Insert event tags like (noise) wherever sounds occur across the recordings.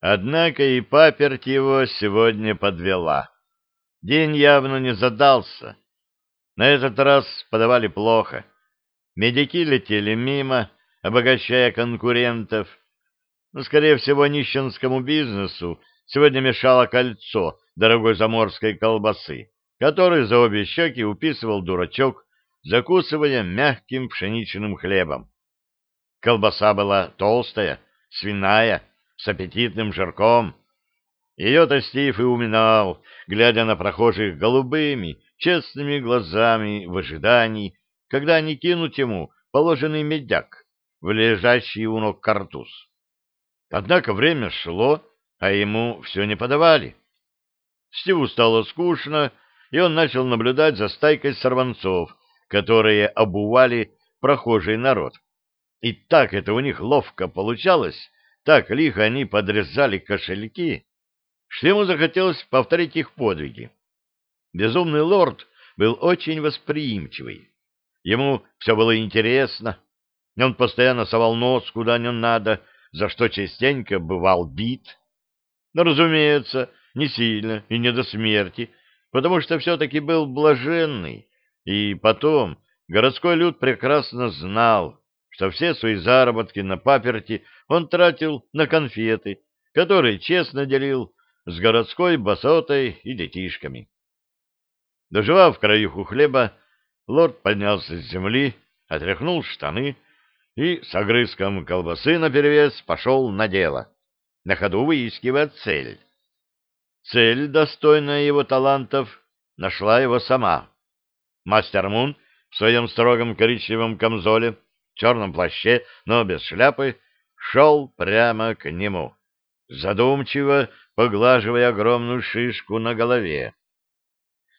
Однако и паперть его сегодня подвела. День явно не задался. На этот раз подавали плохо. Медики летели мимо, обогащая конкурентов. Но, скорее всего, нищенскому бизнесу сегодня мешало кольцо дорогой заморской колбасы, который за обе щеки уписывал дурачок, закусывая мягким пшеничным хлебом. Колбаса была толстая, свиная, с аппетитным жирком. Ее-то Стив и уминал, глядя на прохожих голубыми, честными глазами в ожидании, когда они кинут ему положенный медяк в лежащий у ног картуз. Однако время шло, а ему все не подавали. Стиву стало скучно, и он начал наблюдать за стайкой сорванцов, которые обували прохожий народ. И так это у них ловко получалось, так лихо они подрезали кошельки, что ему захотелось повторить их подвиги. Безумный лорд был очень восприимчивый. Ему все было интересно. Он постоянно совал нос куда не надо, за что частенько бывал бит. Но, разумеется, не сильно и не до смерти, потому что все-таки был блаженный. И потом городской люд прекрасно знал, что все свои заработки на паперти он тратил на конфеты, которые честно делил с городской басотой и детишками. Доживав краюху хлеба, лорд поднялся с земли, отряхнул штаны и с огрызком колбасы наперевес пошел на дело, на ходу выискивая цель. Цель, достойная его талантов, нашла его сама. Мастер Мун в своем строгом коричневом камзоле, черном плаще, но без шляпы, шел прямо к нему, задумчиво поглаживая огромную шишку на голове.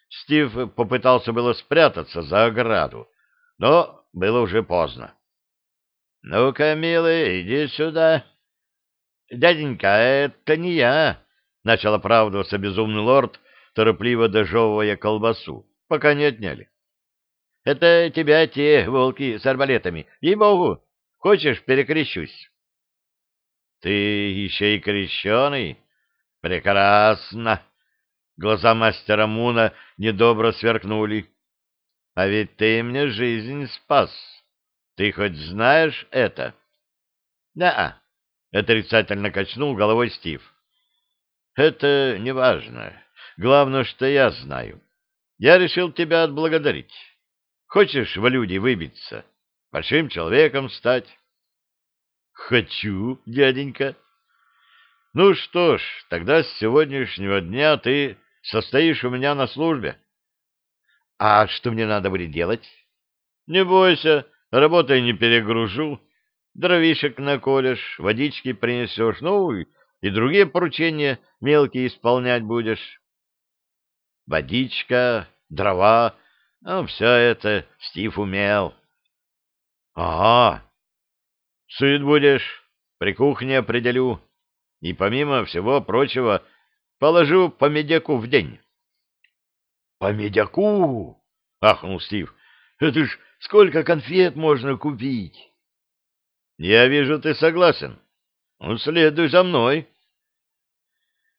Стив попытался было спрятаться за ограду, но было уже поздно. — Ну-ка, милый, иди сюда. — Дяденька, это не я, — начал оправдываться безумный лорд, торопливо дожевывая колбасу, пока не отняли. — Это тебя те волки с арбалетами. Ей-богу, хочешь, перекрещусь? — Ты еще и крещеный? Прекрасно! Глаза мастера Муна недобро сверкнули. — А ведь ты мне жизнь спас. Ты хоть знаешь это? — Да, — отрицательно качнул головой Стив. — Это не важно. Главное, что я знаю. Я решил тебя отблагодарить. Хочешь в люди выбиться? Большим человеком стать? — Хочу, дяденька. — Ну что ж, тогда с сегодняшнего дня ты состоишь у меня на службе. — А что мне надо будет делать? — Не бойся, работой не перегружу. Дровишек наколешь, водички принесешь, ну и другие поручения мелкие исполнять будешь. Водичка, дрова, ну, все это Стив умел. — Ага. Сыт будешь, при кухне определю. И помимо всего прочего Положу по медяку в день. — По медяку? — ахнул Стив. — Это ж сколько конфет можно купить? — Я вижу, ты согласен. Ну, следуй за мной.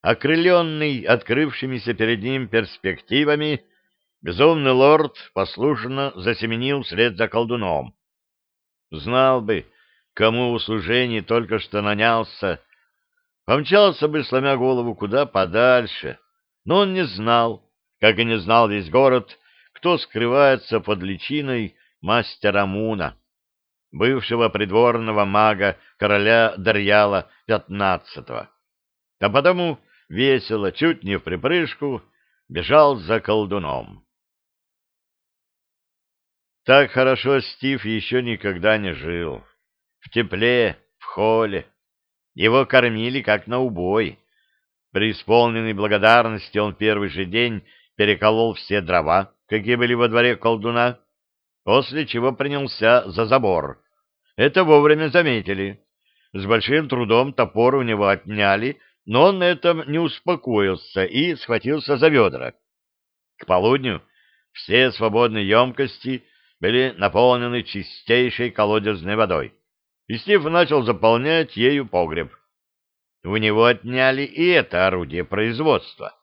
Окрыленный открывшимися перед ним перспективами, безумный лорд послушно засеменил вслед за колдуном. Знал бы, кому в услужении только что нанялся, помчался бы, сломя голову, куда подальше, но он не знал, как и не знал весь город, кто скрывается под личиной мастера Муна, бывшего придворного мага короля Дарьяла XV. А потому весело, чуть не в припрыжку, бежал за колдуном. Так хорошо Стив еще никогда не жил. В тепле, в холле, его кормили как на убой. При исполненной благодарности он первый же день переколол все дрова, какие были во дворе колдуна, после чего принялся за забор. Это вовремя заметили. С большим трудом топор у него отняли, но он на этом не успокоился и схватился за ведра. К полудню все свободные емкости были наполнены чистейшей колодезной водой и Стив начал заполнять ею погреб. у него отняли и это орудие производства.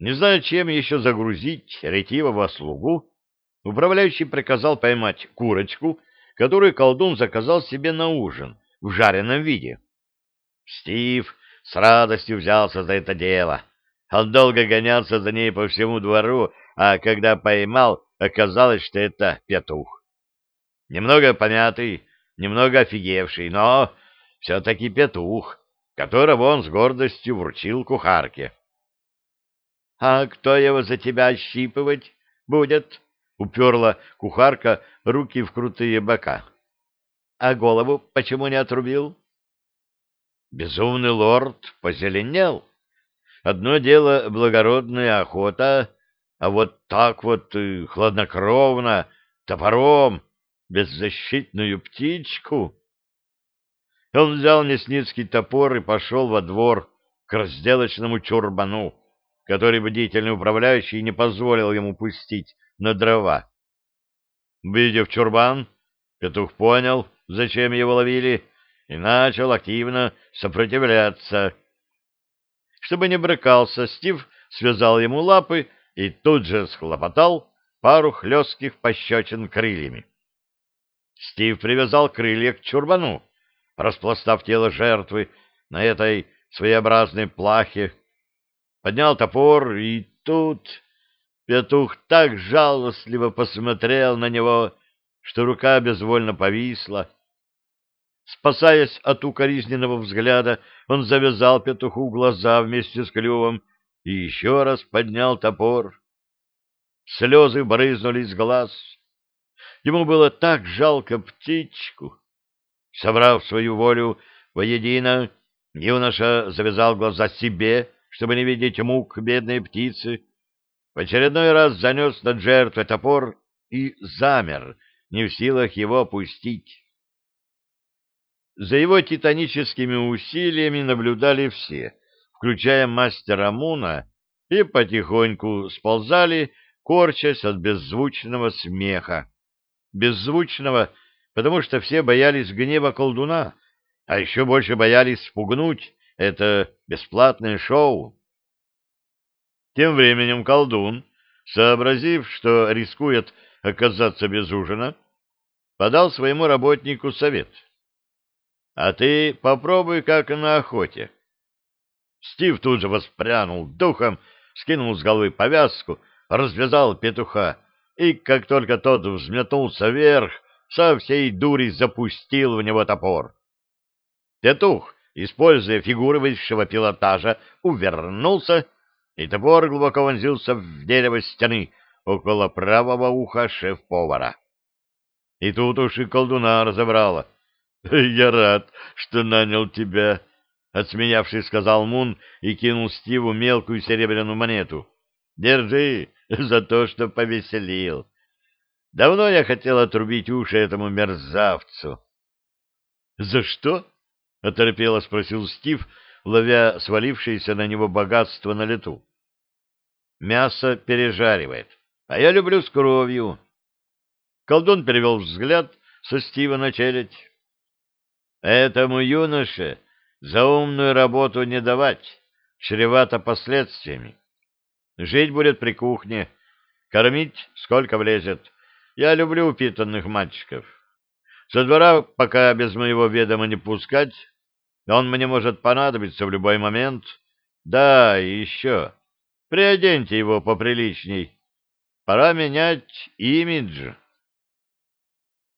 Не зная, чем еще загрузить ретивого слугу, управляющий приказал поймать курочку, которую колдун заказал себе на ужин в жареном виде. Стив с радостью взялся за это дело. Он долго гонялся за ней по всему двору, а когда поймал, оказалось, что это петух. Немного помятый, немного офигевший, но все-таки петух, которого он с гордостью вручил кухарке. — А кто его за тебя ощипывать будет? — уперла кухарка руки в крутые бока. — А голову почему не отрубил? Безумный лорд позеленел. Одно дело благородная охота, а вот так вот э, хладнокровно, топором, беззащитную птичку. Он взял мясницкий топор и пошел во двор к разделочному чурбану, который бдительный управляющий не позволил ему пустить на дрова. Видев чурбан, петух понял, зачем его ловили, и начал активно сопротивляться. Чтобы не брыкался, Стив связал ему лапы и тут же схлопотал пару хлестких пощечин крыльями. Стив привязал крылья к чурбану, распластав тело жертвы на этой своеобразной плахе, поднял топор, и тут петух так жалостливо посмотрел на него, что рука безвольно повисла. Спасаясь от укоризненного взгляда, он завязал петуху глаза вместе с клювом и еще раз поднял топор. Слезы брызнули из глаз. Ему было так жалко птичку. Собрав свою волю воедино, юноша завязал глаза себе, чтобы не видеть мук бедной птицы, в очередной раз занес над жертвой топор и замер, не в силах его опустить. За его титаническими усилиями наблюдали все, включая мастера Муна, и потихоньку сползали, корчась от беззвучного смеха. Беззвучного потому что все боялись гнева колдуна, а еще больше боялись спугнуть это бесплатное шоу. Тем временем колдун, сообразив, что рискует оказаться без ужина, подал своему работнику совет. «А ты попробуй, как на охоте». Стив тут же воспрянул духом, скинул с головы повязку, развязал петуха, и, как только тот взметнулся вверх, со всей дури запустил в него топор. Петух, используя фигуры высшего пилотажа, увернулся, и топор глубоко вонзился в дерево стены около правого уха шеф-повара. И тут уж и колдуна разобрала. — Я рад, что нанял тебя, — отсмеявшись, сказал Мун и кинул Стиву мелкую серебряную монету. — Держи (laughs) за то, что повеселил. Давно я хотел отрубить уши этому мерзавцу. — За что? — оторопело спросил Стив, ловя свалившееся на него богатство на лету. — Мясо пережаривает, а я люблю с кровью. Колдун перевел взгляд со Стива на челядь. — Этому юноше за умную работу не давать, чревато последствиями. Жить будет при кухне, кормить сколько влезет. Я люблю упитанных мальчиков. Со двора пока без моего ведома не пускать. Он мне может понадобиться в любой момент. Да, и еще. Приоденьте его поприличней. Пора менять имидж.